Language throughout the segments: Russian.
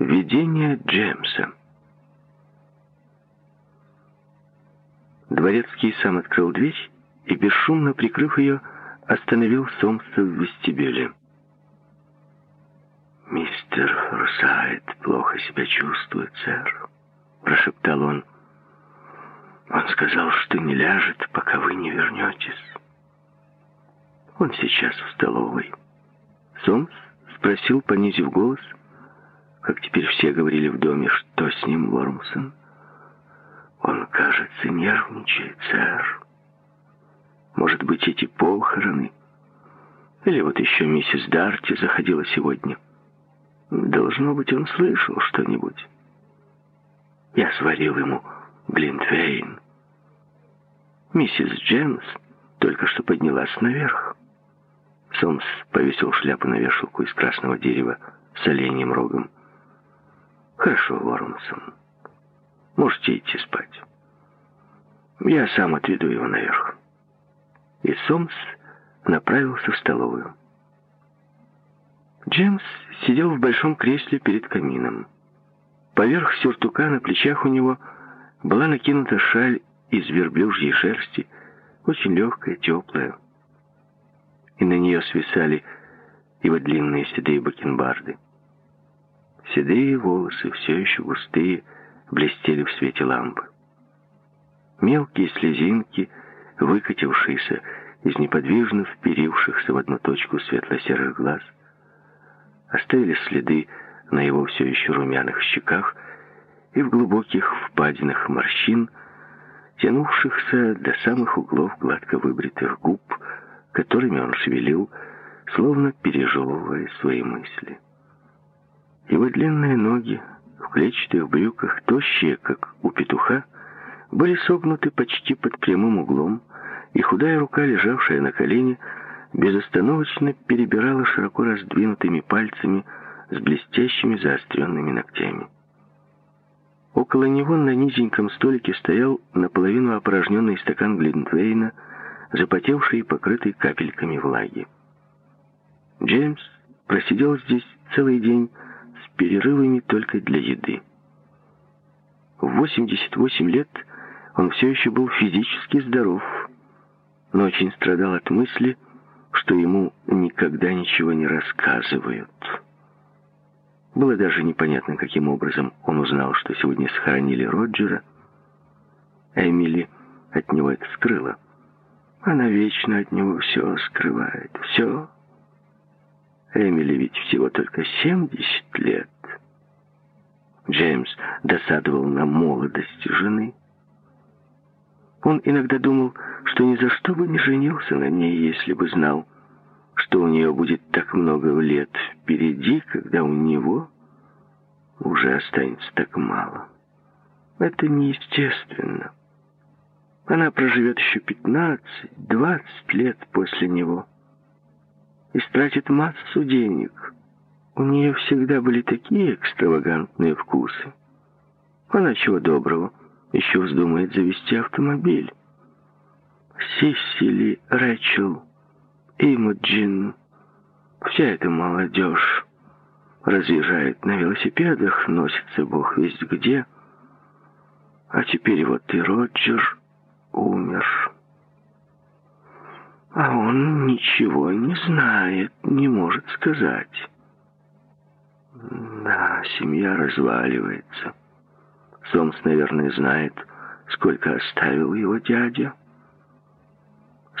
Видение Джеймса. Дворецкий сам открыл дверь и, бесшумно прикрыв ее, остановил Сомса в вестибюле. «Мистер Форсайт плохо себя чувствует, сэр», — прошептал он. «Он сказал, что не ляжет, пока вы не вернетесь. Он сейчас в столовой». Сомс спросил, понизив голос, как теперь все говорили в доме, что с ним, Вормсон. «Он, кажется, нервничает, сэр. Может быть, эти похороны? Или вот еще миссис Дарти заходила сегодня». Должно быть, он слышал что-нибудь. Я сварил ему глинтвейн. Миссис Джемс только что поднялась наверх. Сомс повесил шляпу на вешалку из красного дерева с оленьим рогом. «Хорошо, Вормсон. Можете идти спать. Я сам отведу его наверх». И Сомс направился в столовую. Джеймс сидел в большом кресле перед камином. Поверх сюртука на плечах у него была накинута шаль из верблюжьей шерсти, очень легкая, теплая. И на нее свисали его длинные седые бакенбарды. Седые волосы, все еще густые, блестели в свете лампы. Мелкие слезинки, выкатившиеся из неподвижно вперившихся в одну точку светло-серых глаз — оставили следы на его все еще румяных щеках и в глубоких впадинах морщин, тянувшихся до самых углов гладко выбритых губ, которыми он шевелил, словно пережевывая свои мысли. Его длинные ноги в клетчатых брюках, тощие, как у петуха, были согнуты почти под прямым углом, и худая рука, лежавшая на колене, безостановочно перебирала широко раздвинутыми пальцами с блестящими заостренными ногтями. Около него на низеньком столике стоял наполовину опорожненный стакан Глинтвейна, запотевший и покрытый капельками влаги. Джеймс просидел здесь целый день перерывами только для еды. В 88 лет он все еще был физически здоров, но очень страдал от мысли, что ему никогда ничего не рассказывают. Было даже непонятно, каким образом он узнал, что сегодня схоронили Роджера. Эмили от него это скрыла. Она вечно от него все скрывает. Все. Эмили ведь всего только 70 лет. Джеймс досадовал на молодость жены. Он иногда думал, что ни за что бы не женился на ней, если бы знал, что у нее будет так много лет впереди, когда у него уже останется так мало. Это неестественно. Она проживет еще 15-20 лет после него и стратит массу денег. У нее всегда были такие экстравагантные вкусы. Она чего доброго еще вздумает завести автомобиль. Сисили, Рэчел, Имаджин, вся эта молодежь разъезжает на велосипедах, носится бог весть где. А теперь вот и Роджер умер. А он ничего не знает, не может сказать. Да, семья разваливается. Сомс, наверное, знает, сколько оставил его дядя.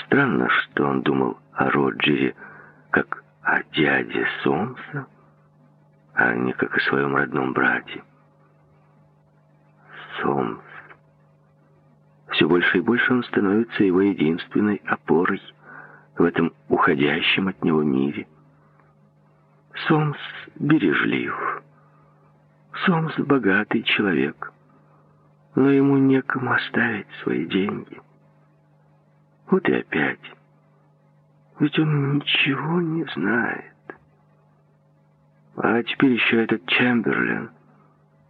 Странно, что он думал о Роджере как о дяде Сомса, а не как о своем родном брате. Сомс. Все больше и больше он становится его единственной опорой в этом уходящем от него мире. Сомс бережлив. Сомс богатый человек но ему некому оставить свои деньги. Вот и опять. Ведь он ничего не знает. А теперь еще этот Чемберлен.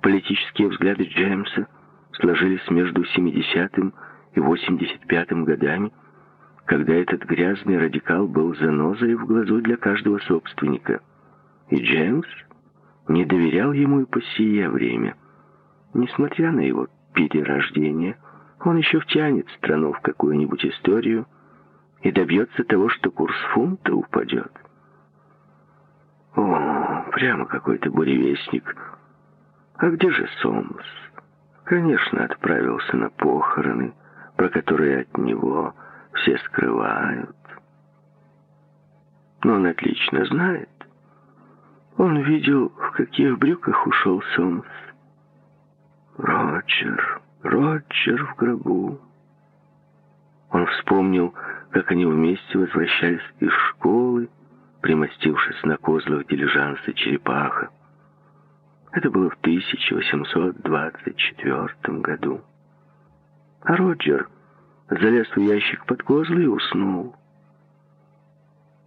Политические взгляды Джеймса сложились между 70-м и 85-м годами, когда этот грязный радикал был занозой в глазу для каждого собственника. И Джеймс не доверял ему и по сие время. Несмотря на его перерождение, он еще втянет страну в какую-нибудь историю и добьется того, что курс фунта упадет. О, прямо какой-то буревестник. А где же Сомс? Конечно, отправился на похороны, про которые от него все скрывают. Но он отлично знает. Он видел, в каких брюках ушел Сомс. Роджер, Роджер в гробу. Он вспомнил, как они вместе возвращались из школы, примостившись на козлах дилижанса «Черепаха». Это было в 1824 году. А Роджер залез в ящик под козлы и уснул.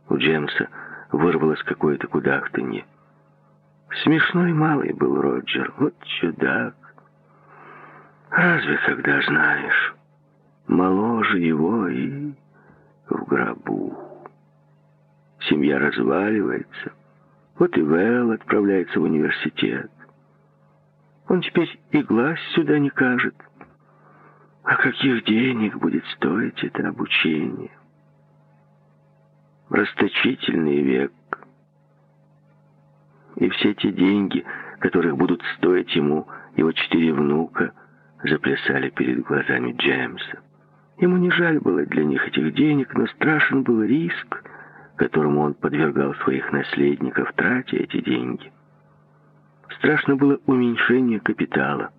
У Джемса вырвалось какое-то кудахтанье. Смешной малый был Роджер, вот чудак. Разве когда знаешь, моложе его и в гробу. Семья разваливается. Вот и Вэл отправляется в университет. Он теперь и глаз сюда не кажет. А каких денег будет стоить это обучение? Расточительный век. И все те деньги, которых будут стоить ему его четыре внука, заплясали перед глазами Джеймса. Ему не жаль было для них этих денег, но страшен был риск, которому он подвергал своих наследников, тратя эти деньги. Страшно было уменьшение капитала.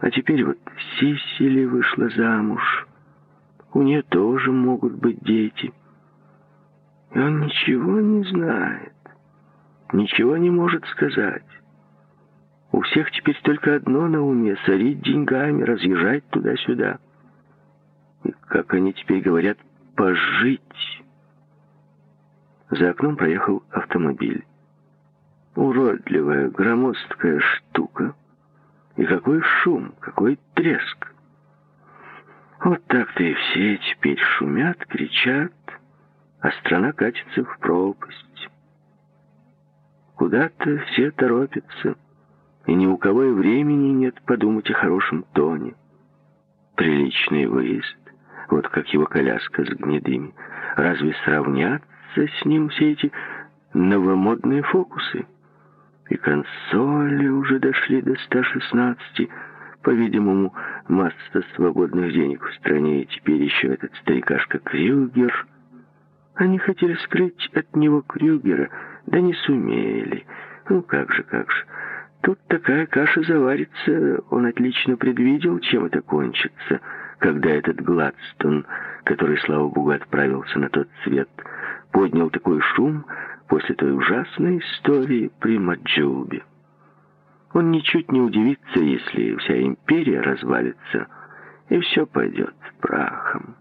А теперь вот Сисили вышла замуж. У нее тоже могут быть дети. И он ничего не знает, ничего не может сказать. У всех теперь только одно на уме — сорить деньгами, разъезжать туда-сюда. И, как они теперь говорят, пожить. За окном проехал автомобиль. Уродливая, громоздкая штука. И какой шум, какой треск. Вот так-то и все теперь шумят, кричат, а страна катится в пропасть. Куда-то все торопятся, и ни у кого и времени нет подумать о хорошем тоне. Приличный выезд, вот как его коляска с гнедыми. Разве сравнятся с ним все эти новомодные фокусы? И консоли уже дошли до 116. По-видимому, масса свободных денег в стране, и теперь еще этот старикашка Крюгер. Они хотели скрыть от него Крюгера, да не сумели. Ну как же, как же. Тут такая каша заварится, он отлично предвидел, чем это кончится, когда этот Гладстон, который, слава богу, отправился на тот свет, поднял такой шум, после той ужасной истории при Маджубе. Он ничуть не удивится, если вся империя развалится, и все пойдет прахом.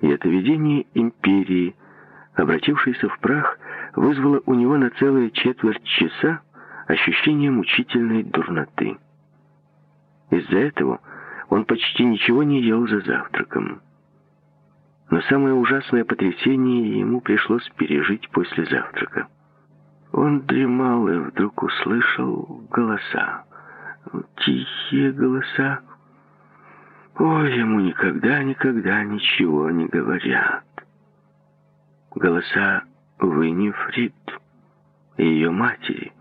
И это видение империи, обратившееся в прах, вызвало у него на целые четверть часа ощущение мучительной дурноты. Из-за этого он почти ничего не ел за завтраком. Но самое ужасное потрясение ему пришлось пережить после завтрака. Он дремал и вдруг услышал голоса. Тихие голоса. Ой, ему никогда-никогда ничего не говорят. Голоса Виннифрид и ее матери.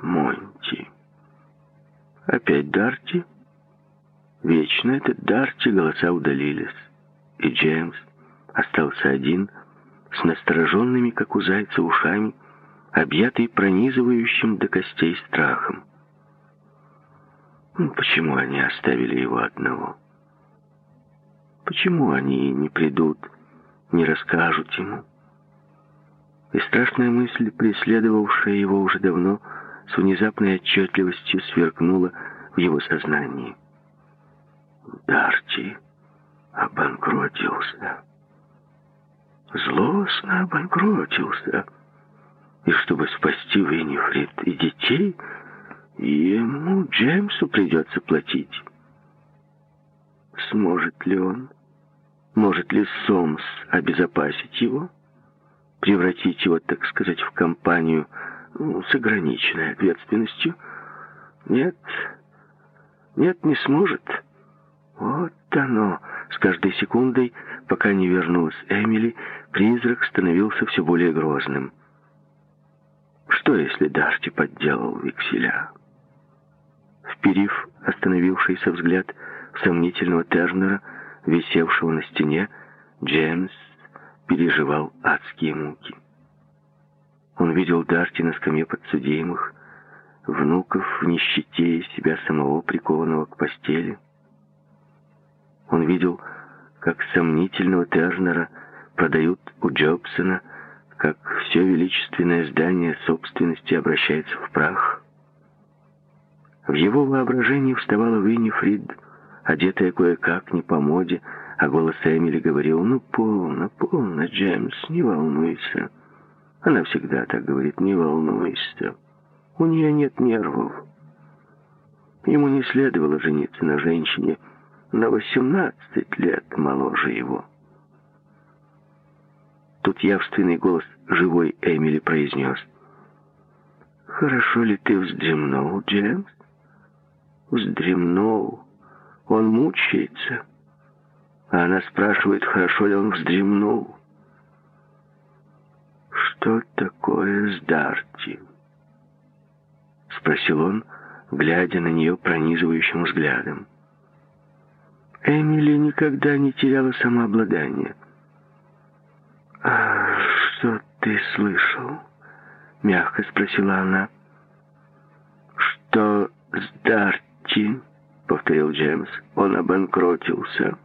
Монти. Опять Дарти? Вечно этот Дарти голоса удалились и Джеймс остался один с настороженными, как у зайца, ушами, объятый пронизывающим до костей страхом. Ну, почему они оставили его одного? Почему они не придут, не расскажут ему? И страшная мысль, преследовавшая его уже давно, с внезапной отчетливостью сверкнула в его сознании. Дарти обанкротился. Злостно обанкротился. И чтобы спасти Виннифрид и детей, ему, Джеймсу, придется платить. Сможет ли он? Может ли Сомс обезопасить его? превратить его, так сказать, в компанию ну, с ограниченной ответственностью? Нет, нет, не сможет. Вот оно. С каждой секундой, пока не вернулась Эмили, призрак становился все более грозным. Что, если Дарти подделал векселя? Вперив остановившийся взгляд сомнительного Тернера, висевшего на стене, Джеймс переживал адские муки. Он видел Дарти на скамье подсудимых, внуков в нищете и себя самого прикованного к постели. Он видел, как сомнительного Тернера продают у Джобсона, как все величественное здание собственности обращается в прах. В его воображении вставала Виннифрид, одетая кое-как, не по моде, а голос Эмили говорил, «Ну, полно, полно, Джеймс, не волнуйся». Она всегда так говорит, «Не волнуйся». У нее нет нервов. Ему не следовало жениться на женщине на 18 лет моложе его. Тут явственный голос живой Эмили произнес. «Хорошо ли ты вздремнул, Джеймс?» «Вздремнул. Он мучается». А она спрашивает, хорошо ли он вздремнул. «Что такое с Дарти?» Спросил он, глядя на нее пронизывающим взглядом. Эмили никогда не теряла самообладание. «А что ты слышал?» — мягко спросила она. «Что с Дарти?» — повторил Джеймс. «Он обанкротился».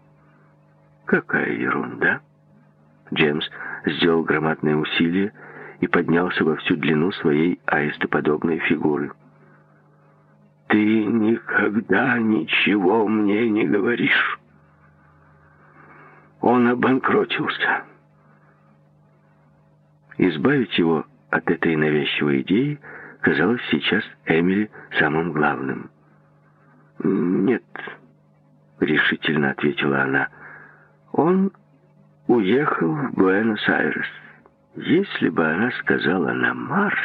«Какая ерунда!» Джеймс сделал громадное усилие и поднялся во всю длину своей аистоподобной фигуры. «Ты никогда ничего мне не говоришь. Он обанкротился». Избавить его от этой навязчивой идеи казалось сейчас Эмили самым главным. «Нет», — решительно ответила она, — «он уехал в Буэнос-Айрес. Если бы она сказала на Марс,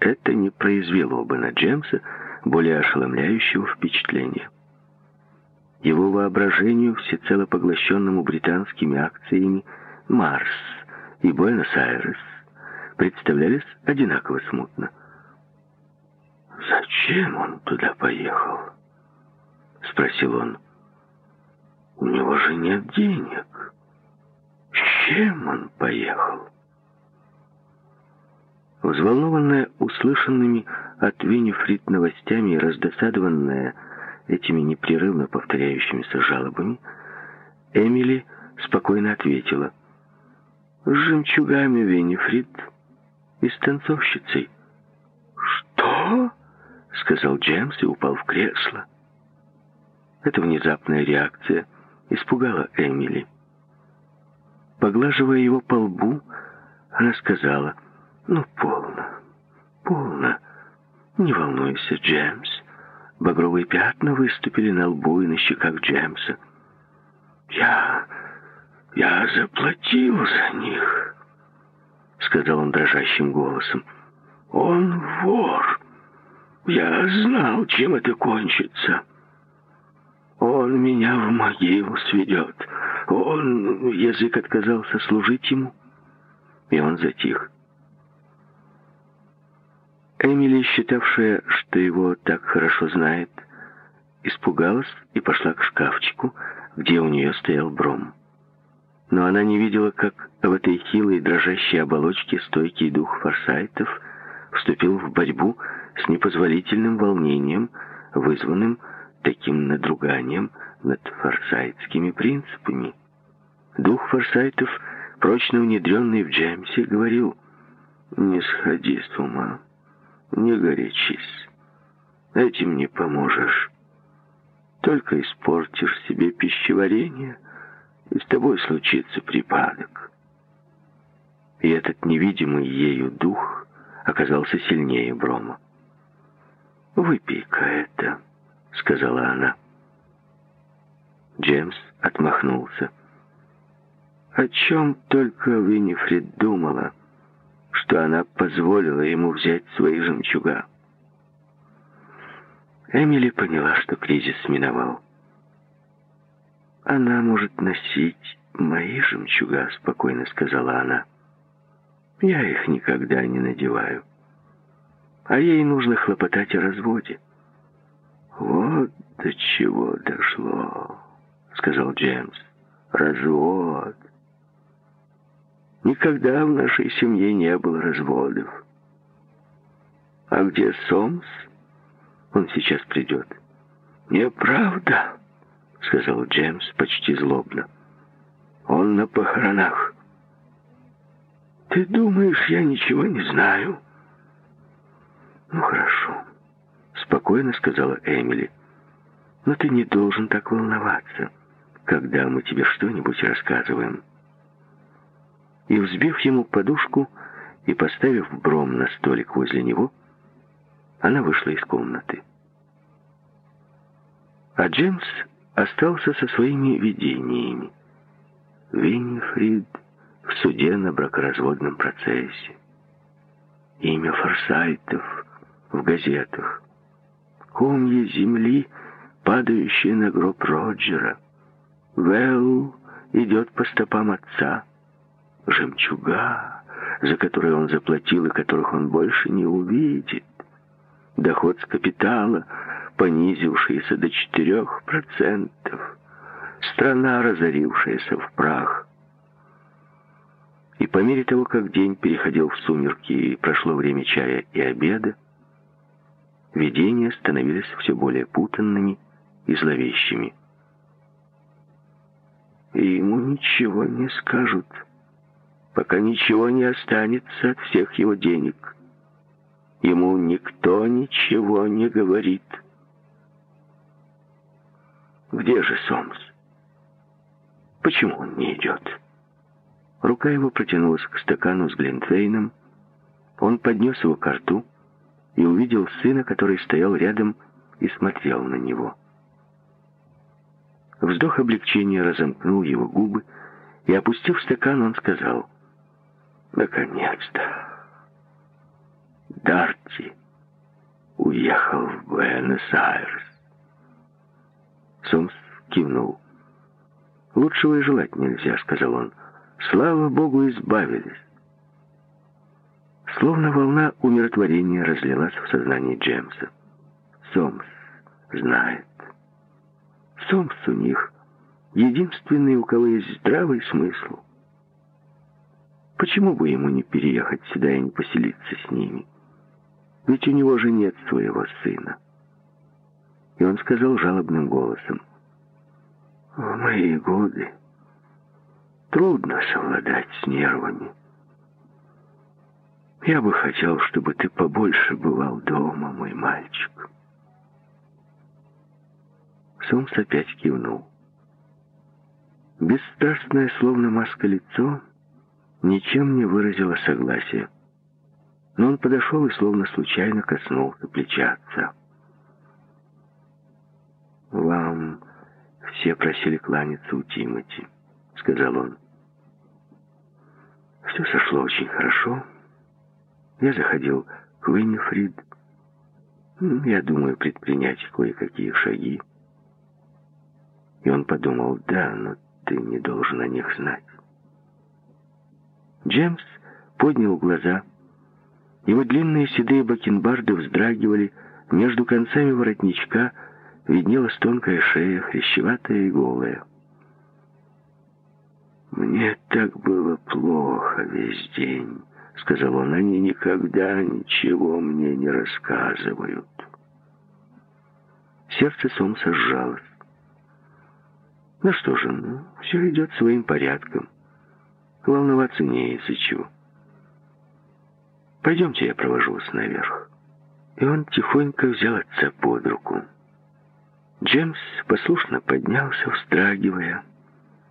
это не произвело бы на Джемса более ошеломляющего впечатления. Его воображению, всецело поглощенному британскими акциями, Марс и Буэнос-Айрес представлялись одинаково смутно. «Зачем он туда поехал?» — спросил он. «У него же нет денег. С чем он поехал?» Взволнованная услышанными от Виннифрид новостями и раздосадованная этими непрерывно повторяющимися жалобами, Эмили спокойно ответила. «С жемчугами Виннифрид и с танцовщицей». «Что?» — сказал Джеймс и упал в кресло. Эта внезапная реакция испугала Эмили. Поглаживая его по лбу, она сказала — ну, полно, полно. Не волнуйся, Джеймс. Багровые пятна выступили на лбу и на щеках Джеймса. Я... я заплатил за них, сказал он дрожащим голосом. Он вор. Я знал, чем это кончится. Он меня в могилу сведет. Он... Язык отказался служить ему, и он затих. Эмили, считавшая, что его так хорошо знает, испугалась и пошла к шкафчику, где у нее стоял бром. Но она не видела, как в этой хилой дрожащей оболочке стойкий дух форсайтов вступил в борьбу с непозволительным волнением, вызванным таким надруганием над форсайтскими принципами. Дух форсайтов, прочно внедренный в Джеймсе, говорил «Не сходи с ума». Не горячись. Этим не поможешь. Только испортишь себе пищеварение, и с тобой случится припадок. И этот невидимый ею дух оказался сильнее Брома. «Выпей-ка это», — сказала она. Джеймс отмахнулся. О чем только Виннифрид думала — что она позволила ему взять свои жемчуга. Эмили поняла, что кризис миновал. «Она может носить мои жемчуга», — спокойно сказала она. «Я их никогда не надеваю. А ей нужно хлопотать о разводе». «Вот до чего дошло», — сказал Джеймс. «Развод. Никогда в нашей семье не было разводов. А где Сомс? Он сейчас придет». «Неправда», — сказал Джеймс почти злобно. «Он на похоронах». «Ты думаешь, я ничего не знаю?» «Ну, хорошо», — спокойно сказала Эмили. «Но ты не должен так волноваться, когда мы тебе что-нибудь рассказываем». И, взбив ему подушку и поставив бром на столик возле него, она вышла из комнаты. А Джеймс остался со своими видениями. Виннифрид в суде на бракоразводном процессе. Имя Форсайтов в газетах. Комья земли, падающие на гроб Роджера. Вэлл идет по стопам отца. Жемчуга, за которые он заплатил и которых он больше не увидит. Доход с капитала — понизившийся до четырех процентов. Страна, разорившаяся в прах. И по мере того, как день переходил в сумерки и прошло время чая и обеда, видения становились все более путанными и зловещими. И ему ничего не скажут, пока ничего не останется от всех его денег. Ему никто ничего не говорит. Где же Сомс? Почему он не идет? Рука его протянулась к стакану с Глинтвейном. Он поднес его к рту и увидел сына, который стоял рядом и смотрел на него. Вздох облегчения разомкнул его губы, и, опустив стакан, он сказал, «Наконец-то! Дарти уехал в Буэнос-Айрес. Сомс кивнул. «Лучшего и желать нельзя», — сказал он. «Слава Богу, избавились». Словно волна умиротворения разлилась в сознании Джемса. Сомс знает. Сомс у них единственный, у кого есть здравый смысл. Почему бы ему не переехать сюда и не поселиться с ними? Ведь у него же нет своего сына. И он сказал жалобным голосом. «В мои годы трудно совладать с нервами. Я бы хотел, чтобы ты побольше бывал дома, мой мальчик». Сомс опять кивнул. Бесстрастное, словно маска лицо, ничем не выразило согласия. Но он подошел и словно случайно коснулся плеча отца. «Вам все просили кланяться у Тимати», — сказал он. «Все сошло очень хорошо. Я заходил к Уиннифрид. Я думаю предпринять кое-какие шаги». И он подумал, да, но ты не должен о них знать. Джеймс поднял глаза. Его длинные седые бакенбарды вздрагивали между концами воротничка, виднелась тонкая шея, хрящеватая и голая. «Мне так было плохо весь день», — сказал он. «Они никогда ничего мне не рассказывают». Сердце Сомса сжалось. Ну что же, ну, все идет своим порядком. Волноваться не из-за чего. Пойдемте, я провожу вас наверх. И он тихонько взял отца под руку. Джемс послушно поднялся, встрагивая,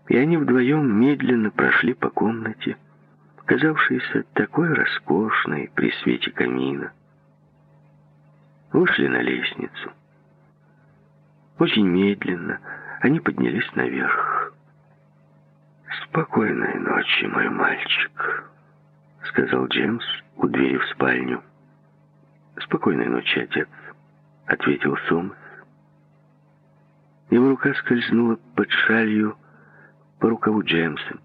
и они вдвоем медленно прошли по комнате, казавшейся такой роскошной при свете камина. Вышли на лестницу. Очень медленно они поднялись наверх. «Спокойной ночи, мой мальчик», сказал Джеймс у двери в спальню. «Спокойной ночи, отец», — ответил Сомс. Его рука скользнула под шалью по рукаву Джеймса.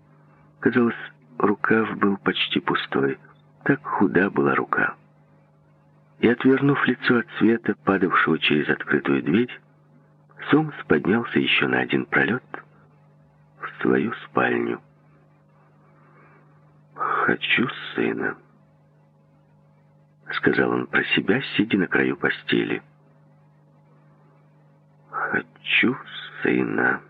Казалось, рукав был почти пустой. Так худа была рука. И, отвернув лицо от света, падавшего через открытую дверь, Сомс поднялся еще на один пролет свою спальню. «Хочу сына», — сказал он про себя, сидя на краю постели. «Хочу сына».